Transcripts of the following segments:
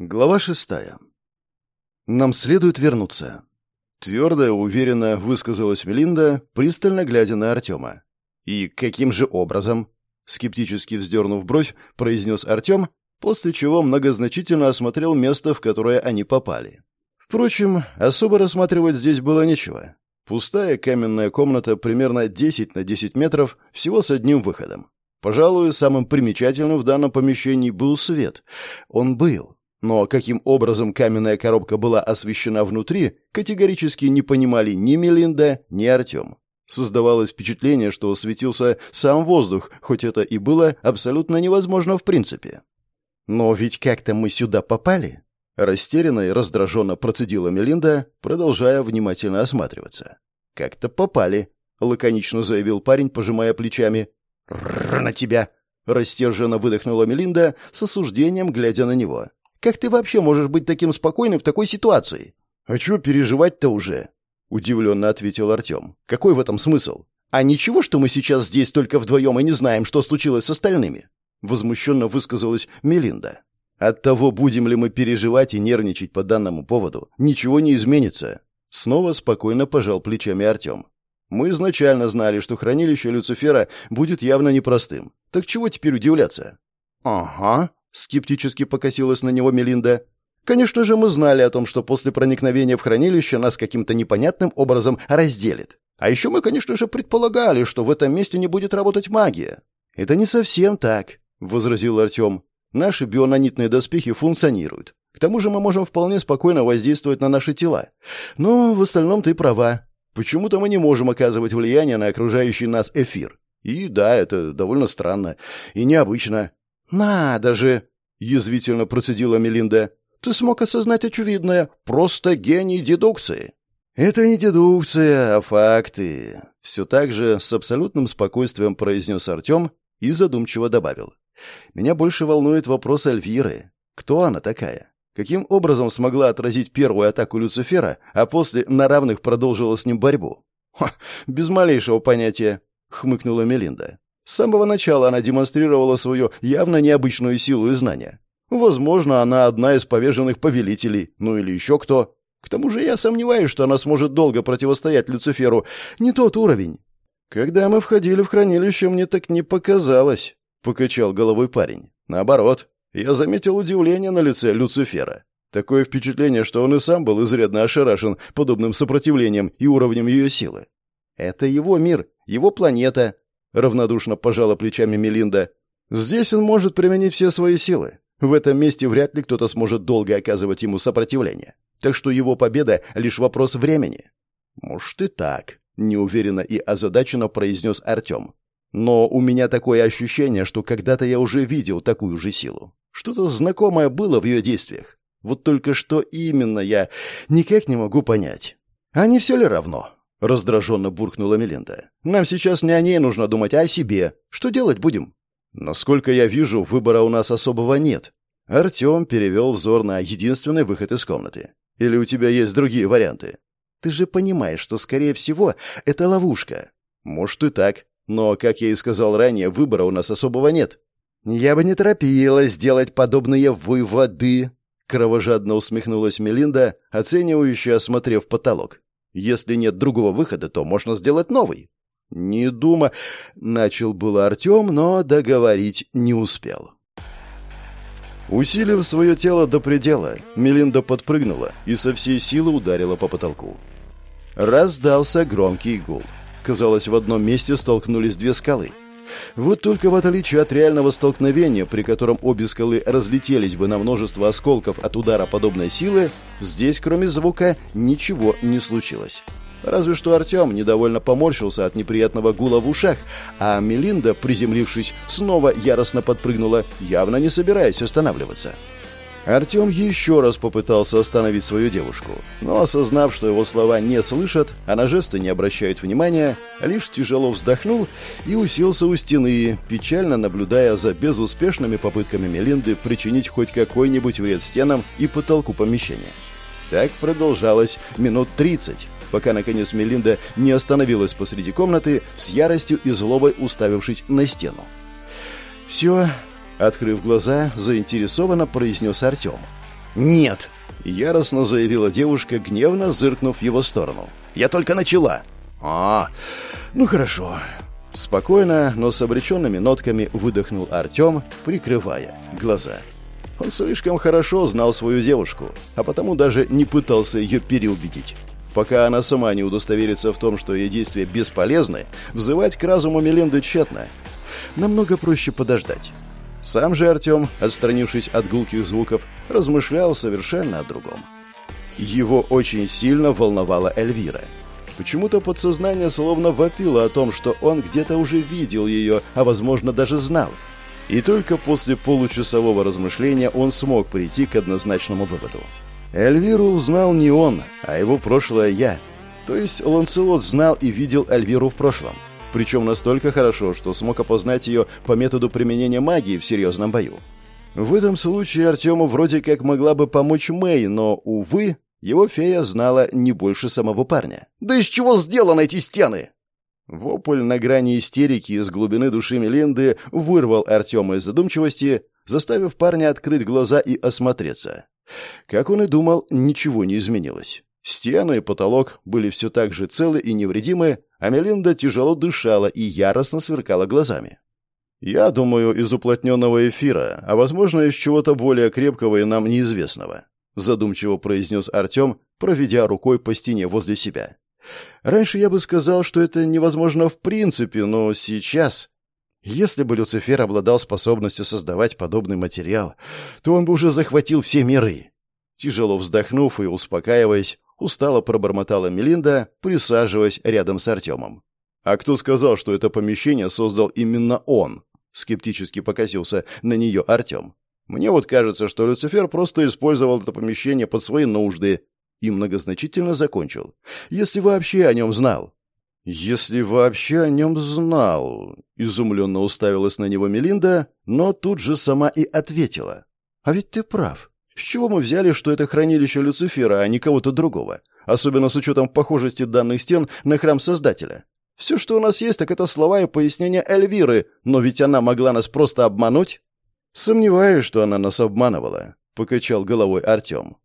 Глава шестая. «Нам следует вернуться», — твердо, уверенно высказалась Мелинда, пристально глядя на Артема. «И каким же образом?» — скептически вздернув бровь, произнес Артем, после чего многозначительно осмотрел место, в которое они попали. Впрочем, особо рассматривать здесь было нечего. Пустая каменная комната примерно 10 на 10 метров, всего с одним выходом. Пожалуй, самым примечательным в данном помещении был свет. Он был, но каким образом каменная коробка была освещена внутри, категорически не понимали ни Мелинда, ни Артем. Создавалось впечатление, что светился сам воздух, хоть это и было абсолютно невозможно в принципе. «Но ведь как-то мы сюда попали?» Растерянно и раздраженно процедила Мелинда, продолжая внимательно осматриваться. «Как-то попали», — лаконично заявил парень, пожимая плечами. «Рррр на тебя!» — растерженно выдохнула Мелинда с осуждением, глядя на него. Как ты вообще можешь быть таким спокойным в такой ситуации? А чё переживать-то уже? Удивленно ответил Артем. Какой в этом смысл? А ничего, что мы сейчас здесь только вдвоем и не знаем, что случилось с остальными? Возмущенно высказалась Мелинда. От того, будем ли мы переживать и нервничать по данному поводу, ничего не изменится. Снова спокойно пожал плечами Артем. Мы изначально знали, что хранилище Люцифера будет явно непростым. Так чего теперь удивляться? Ага, Скептически покосилась на него Мелинда. Конечно же, мы знали о том, что после проникновения в хранилище нас каким-то непонятным образом разделит. А еще мы, конечно же, предполагали, что в этом месте не будет работать магия. Это не совсем так, возразил Артем. Наши бионанитные доспехи функционируют. К тому же мы можем вполне спокойно воздействовать на наши тела. Но в остальном ты права. Почему-то мы не можем оказывать влияние на окружающий нас эфир. И да, это довольно странно и необычно. «Надо же!» — язвительно процедила Мелинда. «Ты смог осознать очевидное. Просто гений дедукции». «Это не дедукция, а факты», — все так же с абсолютным спокойствием произнес Артем и задумчиво добавил. «Меня больше волнует вопрос Альвиры. Кто она такая? Каким образом смогла отразить первую атаку Люцифера, а после на равных продолжила с ним борьбу?» «Ха, без малейшего понятия», — хмыкнула Мелинда. С самого начала она демонстрировала свою явно необычную силу и знания. Возможно, она одна из поверженных повелителей, ну или еще кто. К тому же я сомневаюсь, что она сможет долго противостоять Люциферу. Не тот уровень. Когда мы входили в хранилище, мне так не показалось, — покачал головой парень. Наоборот, я заметил удивление на лице Люцифера. Такое впечатление, что он и сам был изрядно ошарашен подобным сопротивлением и уровнем ее силы. Это его мир, его планета, — равнодушно пожала плечами Мелинда. «Здесь он может применить все свои силы. В этом месте вряд ли кто-то сможет долго оказывать ему сопротивление. Так что его победа — лишь вопрос времени». «Может и так», — неуверенно и озадаченно произнес Артем. «Но у меня такое ощущение, что когда-то я уже видел такую же силу. Что-то знакомое было в ее действиях. Вот только что именно я никак не могу понять. А не все ли равно?» — раздраженно буркнула Мелинда. «Нам сейчас не о ней нужно думать, а о себе. Что делать будем?» «Насколько я вижу, выбора у нас особого нет». Артем перевел взор на единственный выход из комнаты. «Или у тебя есть другие варианты?» «Ты же понимаешь, что, скорее всего, это ловушка». «Может и так. Но, как я и сказал ранее, выбора у нас особого нет». «Я бы не торопилась делать подобные выводы», — кровожадно усмехнулась Мелинда, оценивающе осмотрев потолок. Если нет другого выхода, то можно сделать новый. Не дума, начал было Артем, но договорить не успел. Усилив свое тело до предела, Мелинда подпрыгнула и со всей силы ударила по потолку. Раздался громкий гул. Казалось, в одном месте столкнулись две скалы — вот только в отличие от реального столкновения, при котором обе скалы разлетелись бы на множество осколков от удара подобной силы, здесь, кроме звука, ничего не случилось. Разве что Артем недовольно поморщился от неприятного гула в ушах, а Мелинда, приземлившись, снова яростно подпрыгнула, явно не собираясь останавливаться. Артем еще раз попытался остановить свою девушку, но, осознав, что его слова не слышат, а на жесты не обращают внимания, лишь тяжело вздохнул и уселся у стены, печально наблюдая за безуспешными попытками Мелинды причинить хоть какой-нибудь вред стенам и потолку помещения. Так продолжалось минут тридцать, пока, наконец, Мелинда не остановилась посреди комнаты с яростью и злобой уставившись на стену. «Все, Открыв глаза, заинтересованно произнес Артем. «Нет!» — яростно заявила девушка, гневно зыркнув в его сторону. «Я только начала!» «А, ну хорошо». Спокойно, но с обреченными нотками выдохнул Артем, прикрывая глаза. Он слишком хорошо знал свою девушку, а потому даже не пытался ее переубедить. Пока она сама не удостоверится в том, что ее действия бесполезны, взывать к разуму Меленды тщетно. Намного проще подождать. Сам же Артем, отстранившись от гулких звуков, размышлял совершенно о другом. Его очень сильно волновала Эльвира. Почему-то подсознание словно вопило о том, что он где-то уже видел ее, а возможно даже знал. И только после получасового размышления он смог прийти к однозначному выводу. Эльвиру узнал не он, а его прошлое я. То есть Ланселот знал и видел Эльвиру в прошлом. Причем настолько хорошо, что смог опознать ее по методу применения магии в серьезном бою. В этом случае Артему вроде как могла бы помочь Мэй, но, увы, его фея знала не больше самого парня. «Да из чего сделаны эти стены?» Вопль на грани истерики из глубины души Мелинды вырвал Артема из задумчивости, заставив парня открыть глаза и осмотреться. Как он и думал, ничего не изменилось. Стены и потолок были все так же целы и невредимы, а Мелинда тяжело дышала и яростно сверкала глазами. «Я думаю, из уплотненного эфира, а, возможно, из чего-то более крепкого и нам неизвестного», задумчиво произнес Артем, проведя рукой по стене возле себя. «Раньше я бы сказал, что это невозможно в принципе, но сейчас...» Если бы Люцифер обладал способностью создавать подобный материал, то он бы уже захватил все миры. Тяжело вздохнув и успокаиваясь, устало пробормотала Мелинда, присаживаясь рядом с Артемом. «А кто сказал, что это помещение создал именно он?» Скептически покосился на нее Артем. «Мне вот кажется, что Люцифер просто использовал это помещение под свои нужды и многозначительно закончил. Если вообще о нем знал». «Если вообще о нем знал...» Изумленно уставилась на него Мелинда, но тут же сама и ответила. «А ведь ты прав. С чего мы взяли, что это хранилище Люцифера, а не кого-то другого? Особенно с учетом похожести данных стен на храм Создателя. Все, что у нас есть, так это слова и пояснения Эльвиры, но ведь она могла нас просто обмануть. Сомневаюсь, что она нас обманывала, покачал головой Артем.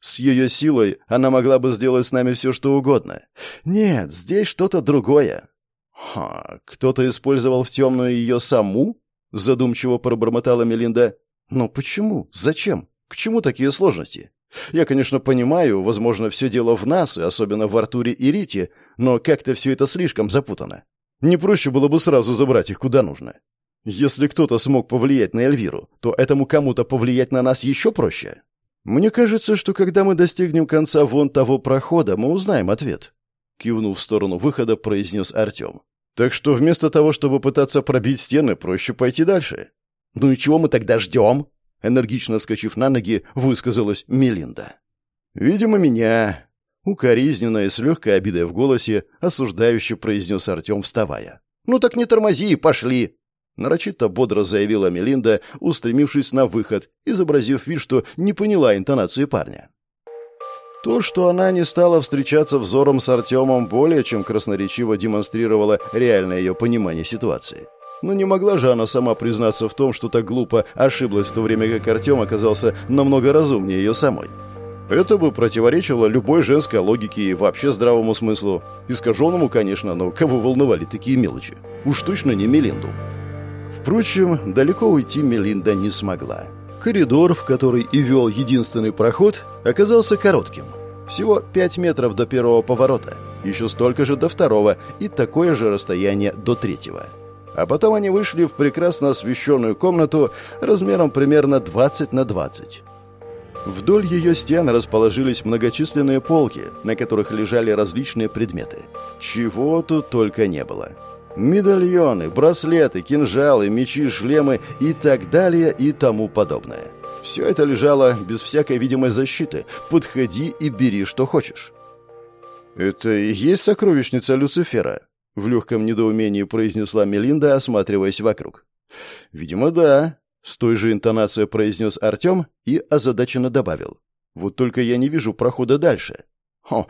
С ее силой она могла бы сделать с нами все, что угодно. Нет, здесь что-то другое. Ха, кто-то использовал в темную ее саму? Задумчиво пробормотала Мелинда. Но почему? Зачем? К чему такие сложности? Я, конечно, понимаю, возможно, все дело в нас, и особенно в Артуре и Рите, но как-то все это слишком запутано. Не проще было бы сразу забрать их куда нужно. Если кто-то смог повлиять на Эльвиру, то этому кому-то повлиять на нас еще проще. Мне кажется, что когда мы достигнем конца вон того прохода, мы узнаем ответ. Кивнув в сторону выхода, произнес Артем. Так что вместо того, чтобы пытаться пробить стены, проще пойти дальше. Ну и чего мы тогда ждем? Энергично вскочив на ноги, высказалась Мелинда. «Видимо, меня...» Укоризненно и с легкой обидой в голосе осуждающе произнес Артем, вставая. «Ну так не тормози, пошли!» Нарочито бодро заявила Мелинда, устремившись на выход, изобразив вид, что не поняла интонации парня. То, что она не стала встречаться взором с Артемом, более чем красноречиво демонстрировало реальное ее понимание ситуации. Но не могла же она сама признаться в том, что так глупо ошиблась в то время, как Артем оказался намного разумнее ее самой. Это бы противоречило любой женской логике и вообще здравому смыслу. Искаженному, конечно, но кого волновали такие мелочи? Уж точно не Мелинду. Впрочем, далеко уйти Мелинда не смогла. Коридор, в который и вел единственный проход, оказался коротким. Всего пять метров до первого поворота, еще столько же до второго и такое же расстояние до третьего. А потом они вышли в прекрасно освещенную комнату размером примерно 20 на 20. Вдоль ее стен расположились многочисленные полки, на которых лежали различные предметы. Чего тут только не было. Медальоны, браслеты, кинжалы, мечи, шлемы и так далее и тому подобное. Все это лежало без всякой видимой защиты. Подходи и бери, что хочешь. «Это и есть сокровищница Люцифера?» В легком недоумении произнесла Мелинда, осматриваясь вокруг. «Видимо, да», — с той же интонацией произнес Артем и озадаченно добавил. «Вот только я не вижу прохода дальше». «О,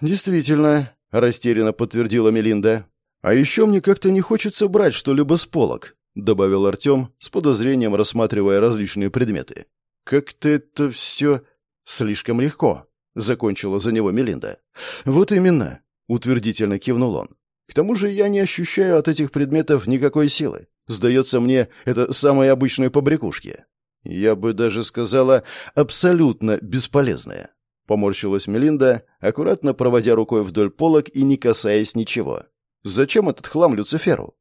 действительно», — растерянно подтвердила Мелинда. «А еще мне как-то не хочется брать что-либо с полок», — добавил Артем, с подозрением рассматривая различные предметы. «Как-то это все Слишком легко, закончила за него Мелинда. Вот именно, утвердительно кивнул он. К тому же я не ощущаю от этих предметов никакой силы. Сдается мне, это самые обычные побрякушки. Я бы даже сказала, абсолютно бесполезные. Поморщилась Мелинда, аккуратно проводя рукой вдоль полок и не касаясь ничего. Зачем этот хлам Люциферу?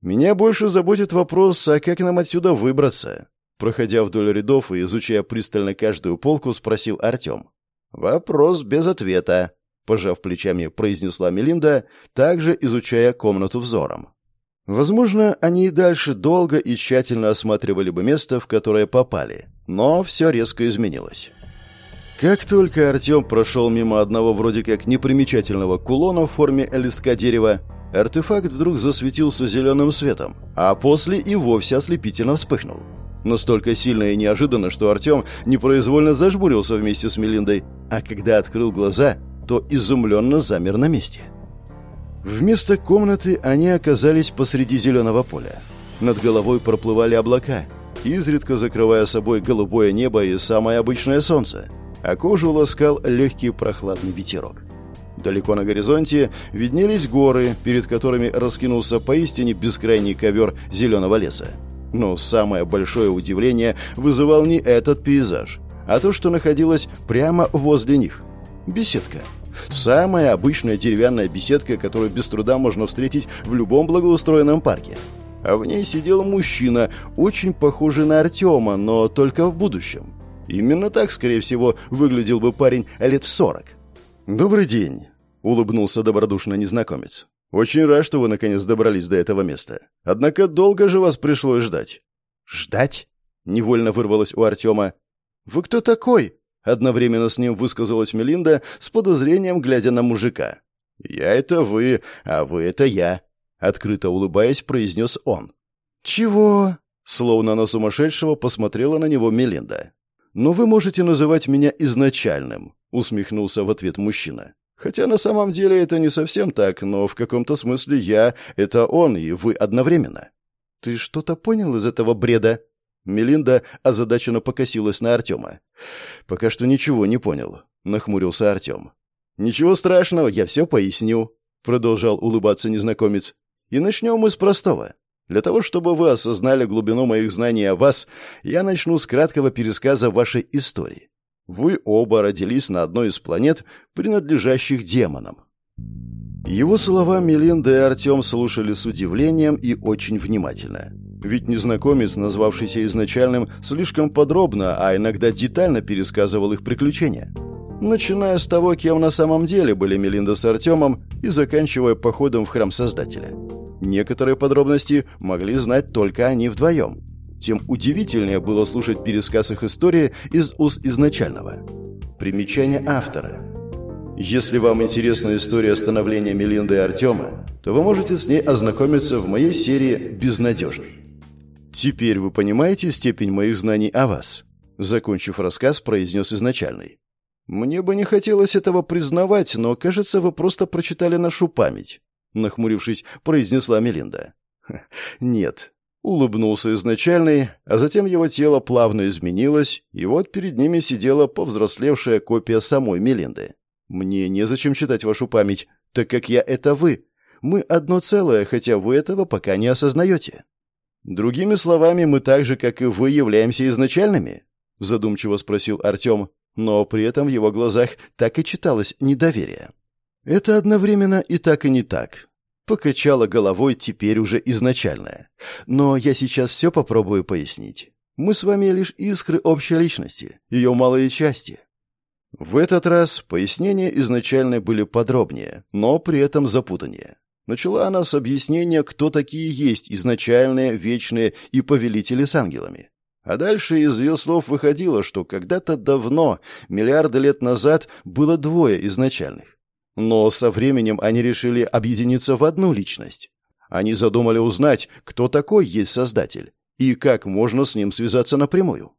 Меня больше заботит вопрос, а как нам отсюда выбраться? Проходя вдоль рядов и изучая пристально каждую полку, спросил Артем. Вопрос без ответа, пожав плечами, произнесла Мелинда, также изучая комнату взором. Возможно, они и дальше долго и тщательно осматривали бы место, в которое попали, но все резко изменилось. Как только Артем прошел мимо одного вроде как непримечательного кулона в форме листка дерева, артефакт вдруг засветился зеленым светом, а после и вовсе ослепительно вспыхнул. Настолько сильно и неожиданно, что Артем непроизвольно зажмурился вместе с Мелиндой, а когда открыл глаза, то изумленно замер на месте. Вместо комнаты они оказались посреди зеленого поля. Над головой проплывали облака, изредка закрывая собой голубое небо и самое обычное солнце, а кожу ласкал легкий прохладный ветерок. Далеко на горизонте виднелись горы, перед которыми раскинулся поистине бескрайний ковер зеленого леса. Но самое большое удивление вызывал не этот пейзаж, а то, что находилось прямо возле них. Беседка — Самая обычная деревянная беседка, которую без труда можно встретить в любом благоустроенном парке. А в ней сидел мужчина, очень похожий на Артема, но только в будущем. Именно так, скорее всего, выглядел бы парень лет сорок. «Добрый день», — улыбнулся добродушно незнакомец. «Очень рад, что вы наконец добрались до этого места. Однако долго же вас пришлось ждать». «Ждать?» — невольно вырвалось у Артема. «Вы кто такой?» Одновременно с ним высказалась Мелинда с подозрением, глядя на мужика. «Я — это вы, а вы — это я», — открыто улыбаясь, произнес он. «Чего?» — словно на сумасшедшего посмотрела на него Мелинда. «Но вы можете называть меня изначальным», — усмехнулся в ответ мужчина. «Хотя на самом деле это не совсем так, но в каком-то смысле я — это он, и вы одновременно». «Ты что-то понял из этого бреда?» Мелинда озадаченно покосилась на Артема. «Пока что ничего не понял», — нахмурился Артем. «Ничего страшного, я все поясню», — продолжал улыбаться незнакомец. «И начнем мы с простого. Для того, чтобы вы осознали глубину моих знаний о вас, я начну с краткого пересказа вашей истории. Вы оба родились на одной из планет, принадлежащих демонам». Его слова Мелинда и Артем слушали с удивлением и очень внимательно. Ведь незнакомец, назвавшийся изначальным, слишком подробно, а иногда детально пересказывал их приключения. Начиная с того, кем на самом деле были Мелинда с Артемом, и заканчивая походом в храм Создателя. Некоторые подробности могли знать только они вдвоем. Тем удивительнее было слушать пересказ их истории из уст изначального. Примечание автора. Если вам интересна история становления Мелинды и Артема, то вы можете с ней ознакомиться в моей серии «Безнадежный». «Теперь вы понимаете степень моих знаний о вас?» Закончив рассказ, произнес изначальный. «Мне бы не хотелось этого признавать, но, кажется, вы просто прочитали нашу память», нахмурившись, произнесла Мелинда. «Нет», — улыбнулся изначальный, а затем его тело плавно изменилось, и вот перед ними сидела повзрослевшая копия самой Мелинды. «Мне незачем читать вашу память, так как я — это вы. Мы одно целое, хотя вы этого пока не осознаете». «Другими словами, мы так же, как и вы, являемся изначальными?» — задумчиво спросил Артем, но при этом в его глазах так и читалось недоверие. «Это одновременно и так, и не так», — покачала головой теперь уже изначальная. «Но я сейчас все попробую пояснить. Мы с вами лишь искры общей личности, ее малые части». В этот раз пояснения изначально были подробнее, но при этом запутаннее. Начала она с объяснения, кто такие есть изначальные, вечные и повелители с ангелами. А дальше из ее слов выходило, что когда-то давно, миллиарды лет назад, было двое изначальных. Но со временем они решили объединиться в одну личность. Они задумали узнать, кто такой есть Создатель и как можно с ним связаться напрямую.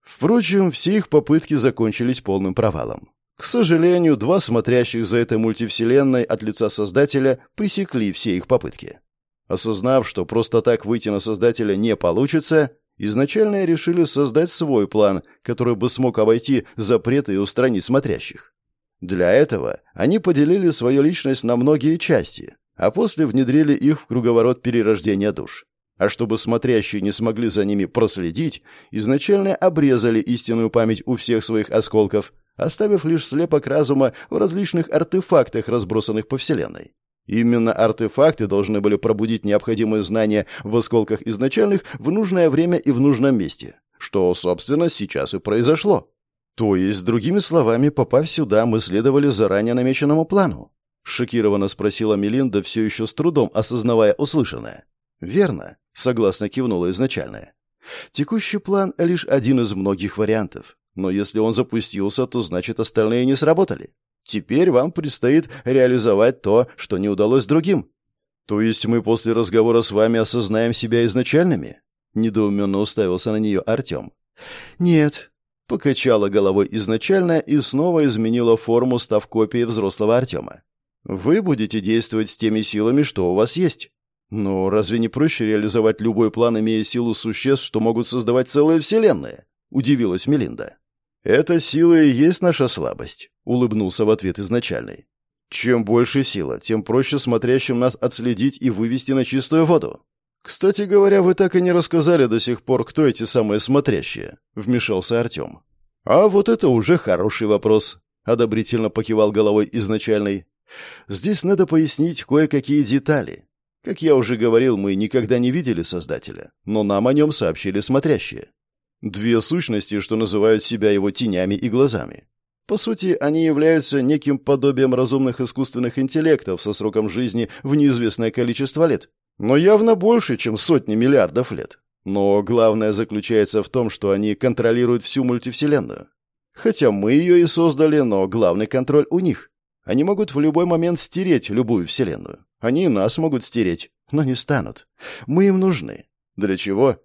Впрочем, все их попытки закончились полным провалом. К сожалению, два смотрящих за этой мультивселенной от лица Создателя пресекли все их попытки. Осознав, что просто так выйти на Создателя не получится, изначально решили создать свой план, который бы смог обойти запреты и устранить смотрящих. Для этого они поделили свою личность на многие части, а после внедрили их в круговорот перерождения душ. А чтобы смотрящие не смогли за ними проследить, изначально обрезали истинную память у всех своих осколков, оставив лишь слепок разума в различных артефактах, разбросанных по Вселенной. Именно артефакты должны были пробудить необходимые знания в осколках изначальных в нужное время и в нужном месте, что, собственно, сейчас и произошло. То есть, другими словами, попав сюда, мы следовали заранее намеченному плану? Шокированно спросила Мелинда, все еще с трудом осознавая услышанное. «Верно», — согласно кивнула изначальная. «Текущий план — лишь один из многих вариантов. Но если он запустился, то значит остальные не сработали. Теперь вам предстоит реализовать то, что не удалось другим. То есть мы после разговора с вами осознаем себя изначальными? Недоуменно уставился на нее Артем. Нет. Покачала головой изначально и снова изменила форму, став копией взрослого Артема. Вы будете действовать с теми силами, что у вас есть. Но разве не проще реализовать любой план, имея силу существ, что могут создавать целые вселенные? Удивилась Мелинда. «Эта сила и есть наша слабость», — улыбнулся в ответ изначальный. «Чем больше сила, тем проще смотрящим нас отследить и вывести на чистую воду». «Кстати говоря, вы так и не рассказали до сих пор, кто эти самые смотрящие», — вмешался Артем. «А вот это уже хороший вопрос», — одобрительно покивал головой изначальный. «Здесь надо пояснить кое-какие детали. Как я уже говорил, мы никогда не видели Создателя, но нам о нем сообщили смотрящие. Две сущности, что называют себя его тенями и глазами. По сути, они являются неким подобием разумных искусственных интеллектов со сроком жизни в неизвестное количество лет, но явно больше, чем сотни миллиардов лет. Но главное заключается в том, что они контролируют всю мультивселенную. Хотя мы ее и создали, но главный контроль у них. Они могут в любой момент стереть любую вселенную. Они нас могут стереть, но не станут. Мы им нужны. Для чего?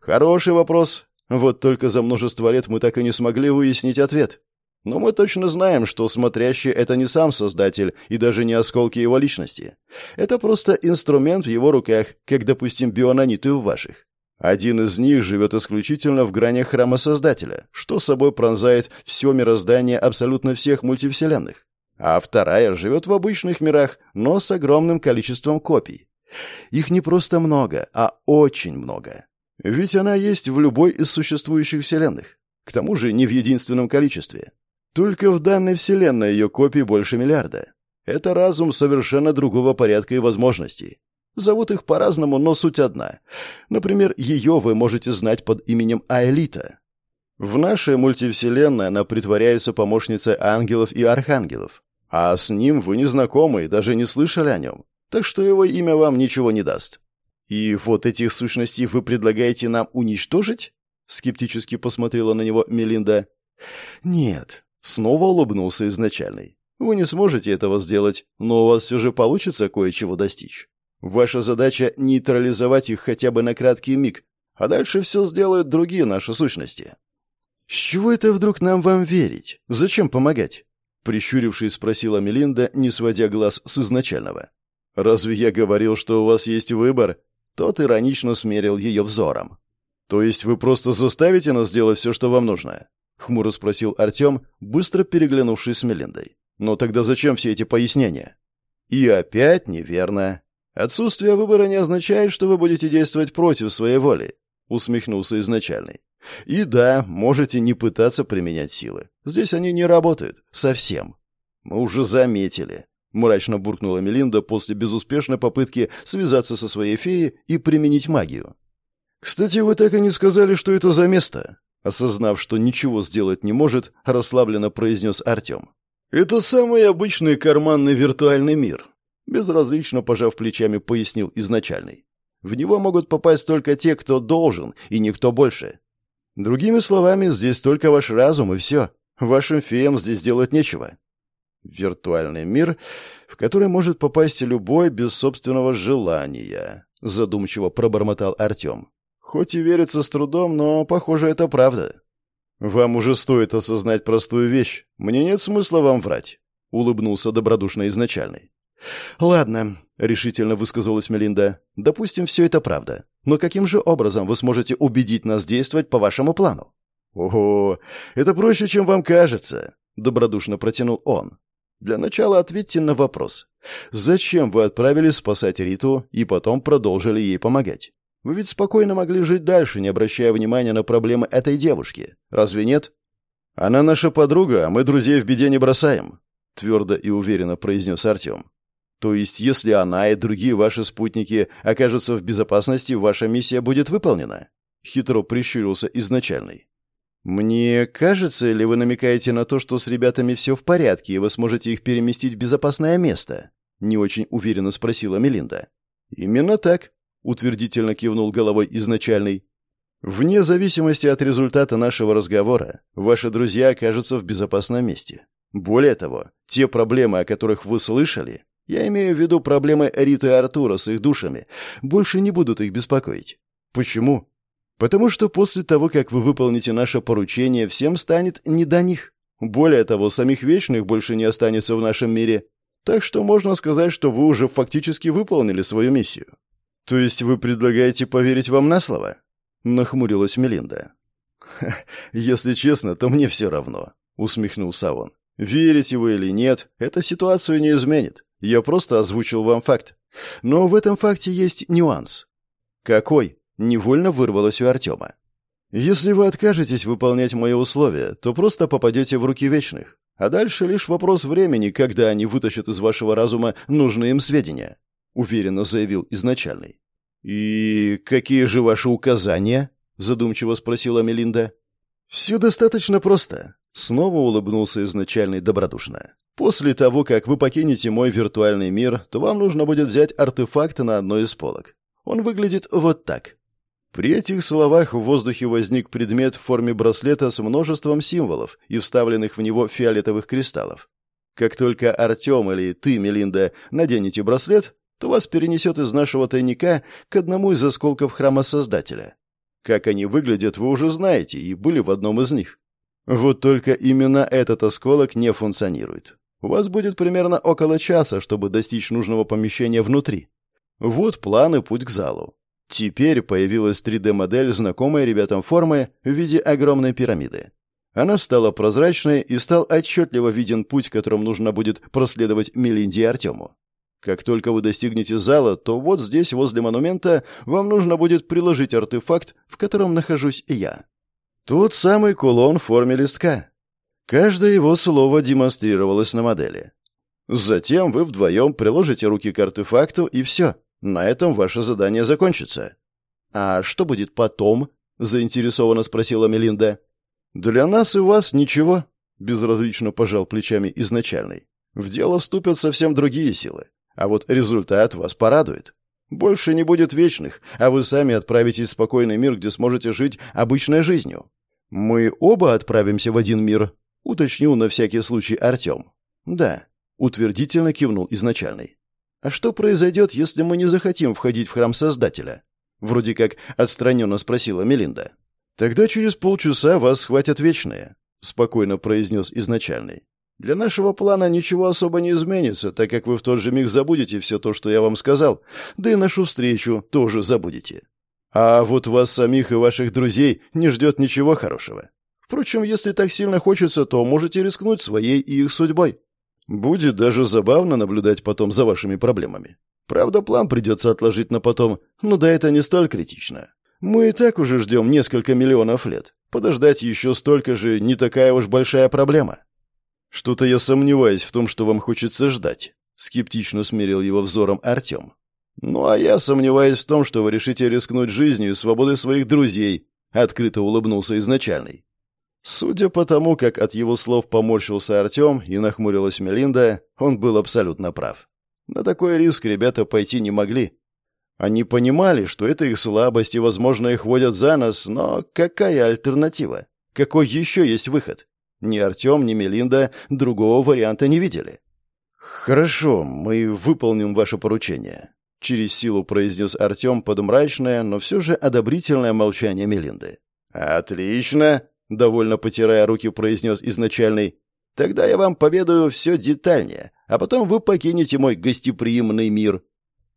Хороший вопрос, вот только за множество лет мы так и не смогли выяснить ответ. Но мы точно знаем, что смотрящий — это не сам создатель и даже не осколки его личности. Это просто инструмент в его руках, как, допустим, бионаниты в ваших. Один из них живет исключительно в гранях храма Создателя, что собой пронзает все мироздание абсолютно всех мультивселенных. А вторая живет в обычных мирах, но с огромным количеством копий. Их не просто много, а очень много. Ведь она есть в любой из существующих вселенных. К тому же не в единственном количестве. Только в данной вселенной ее копий больше миллиарда. Это разум совершенно другого порядка и возможностей. Зовут их по-разному, но суть одна. Например, ее вы можете знать под именем Аэлита. В нашей мультивселенной она притворяется помощницей ангелов и архангелов. А с ним вы не знакомы и даже не слышали о нем. Так что его имя вам ничего не даст. «И вот этих сущностей вы предлагаете нам уничтожить?» Скептически посмотрела на него Мелинда. «Нет», — снова улыбнулся изначальный. «Вы не сможете этого сделать, но у вас все же получится кое-чего достичь. Ваша задача — нейтрализовать их хотя бы на краткий миг, а дальше все сделают другие наши сущности». «С чего это вдруг нам вам верить? Зачем помогать?» Прищурившись, спросила Мелинда, не сводя глаз с изначального. «Разве я говорил, что у вас есть выбор?» Тот иронично смерил ее взором. «То есть вы просто заставите нас сделать все, что вам нужно?» — хмуро спросил Артем, быстро переглянувшись с Мелиндой. «Но тогда зачем все эти пояснения?» «И опять неверно. Отсутствие выбора не означает, что вы будете действовать против своей воли», — усмехнулся изначальный. «И да, можете не пытаться применять силы. Здесь они не работают. Совсем. Мы уже заметили. — мрачно буркнула Мелинда после безуспешной попытки связаться со своей феей и применить магию. «Кстати, вы так и не сказали, что это за место», — осознав, что ничего сделать не может, расслабленно произнес Артем. «Это самый обычный карманный виртуальный мир», — безразлично пожав плечами, пояснил изначальный. «В него могут попасть только те, кто должен, и никто больше. Другими словами, здесь только ваш разум, и все. Вашим феям здесь делать нечего. Виртуальный мир, в который может попасть любой без собственного желания, задумчиво пробормотал Артем. Хоть и верится с трудом, но, похоже, это правда. Вам уже стоит осознать простую вещь. Мне нет смысла вам врать, улыбнулся добродушно изначальный. «Ладно», — решительно высказалась Мелинда. «Допустим, все это правда. Но каким же образом вы сможете убедить нас действовать по вашему плану?» «Ого, это проще, чем вам кажется», — добродушно протянул он. «Для начала ответьте на вопрос. Зачем вы отправились спасать Риту и потом продолжили ей помогать? Вы ведь спокойно могли жить дальше, не обращая внимания на проблемы этой девушки. Разве нет?» «Она наша подруга, а мы друзей в беде не бросаем», — твердо и уверенно произнес Артем. То есть, если она и другие ваши спутники окажутся в безопасности, ваша миссия будет выполнена?» Хитро прищурился изначальный. «Мне кажется, или вы намекаете на то, что с ребятами все в порядке, и вы сможете их переместить в безопасное место?» Не очень уверенно спросила Мелинда. «Именно так», — утвердительно кивнул головой изначальный. «Вне зависимости от результата нашего разговора, ваши друзья окажутся в безопасном месте. Более того, те проблемы, о которых вы слышали, я имею в виду проблемы Риты и Артура с их душами. Больше не будут их беспокоить. Почему? Потому что после того, как вы выполните наше поручение, всем станет не до них. Более того, самих вечных больше не останется в нашем мире. Так что можно сказать, что вы уже фактически выполнили свою миссию. То есть вы предлагаете поверить вам на слово? Нахмурилась Мелинда. «Если честно, то мне все равно», — усмехнулся он. «Верите вы или нет, эта ситуацию не изменит. Я просто озвучил вам факт. Но в этом факте есть нюанс. Какой? Невольно вырвалось у Артема. Если вы откажетесь выполнять мои условия, то просто попадете в руки вечных. А дальше лишь вопрос времени, когда они вытащат из вашего разума нужные им сведения, уверенно заявил изначальный. И какие же ваши указания? задумчиво спросила Мелинда. Все достаточно просто, снова улыбнулся изначальный добродушно. После того, как вы покинете мой виртуальный мир, то вам нужно будет взять артефакт на одной из полок. Он выглядит вот так. При этих словах в воздухе возник предмет в форме браслета с множеством символов и вставленных в него фиолетовых кристаллов. Как только Артем или ты, Мелинда, наденете браслет, то вас перенесет из нашего тайника к одному из осколков храма Создателя. Как они выглядят, вы уже знаете и были в одном из них. Вот только именно этот осколок не функционирует. У вас будет примерно около часа, чтобы достичь нужного помещения внутри. Вот план и путь к залу. Теперь появилась 3D-модель, знакомая ребятам формы в виде огромной пирамиды. Она стала прозрачной, и стал отчетливо виден путь, которым нужно будет проследовать Мелинде и Артему. Как только вы достигнете зала, то вот здесь, возле монумента, вам нужно будет приложить артефакт, в котором нахожусь я. Тот самый кулон в форме листка. Каждое его слово демонстрировалось на модели. Затем вы вдвоем приложите руки к артефакту, и все. На этом ваше задание закончится. «А что будет потом?» — заинтересованно спросила Мелинда. «Для нас и вас ничего», — безразлично пожал плечами изначальный. «В дело вступят совсем другие силы. А вот результат вас порадует. Больше не будет вечных, а вы сами отправитесь в спокойный мир, где сможете жить обычной жизнью. Мы оба отправимся в один мир, уточнил на всякий случай Артем. «Да», — утвердительно кивнул изначальный. «А что произойдет, если мы не захотим входить в храм Создателя?» Вроде как отстраненно спросила Мелинда. «Тогда через полчаса вас схватят вечные», — спокойно произнес изначальный. «Для нашего плана ничего особо не изменится, так как вы в тот же миг забудете все то, что я вам сказал, да и нашу встречу тоже забудете. А вот вас самих и ваших друзей не ждет ничего хорошего. Впрочем, если так сильно хочется, то можете рискнуть своей и их судьбой. Будет даже забавно наблюдать потом за вашими проблемами. Правда, план придется отложить на потом, но да это не столь критично. Мы и так уже ждем несколько миллионов лет. Подождать еще столько же не такая уж большая проблема. Что-то я сомневаюсь в том, что вам хочется ждать. Скептично смирил его взором Артем. Ну а я сомневаюсь в том, что вы решите рискнуть жизнью и свободой своих друзей, открыто улыбнулся изначальный. Судя по тому, как от его слов поморщился Артем и нахмурилась Мелинда, он был абсолютно прав. На такой риск ребята пойти не могли. Они понимали, что это их слабость и, возможно, их водят за нос, но какая альтернатива? Какой еще есть выход? Ни Артем, ни Мелинда другого варианта не видели. «Хорошо, мы выполним ваше поручение», — через силу произнес Артем под мрачное, но все же одобрительное молчание Мелинды. «Отлично!» Довольно потирая руки, произнес изначальный. Тогда я вам поведаю все детальнее, а потом вы покинете мой гостеприимный мир.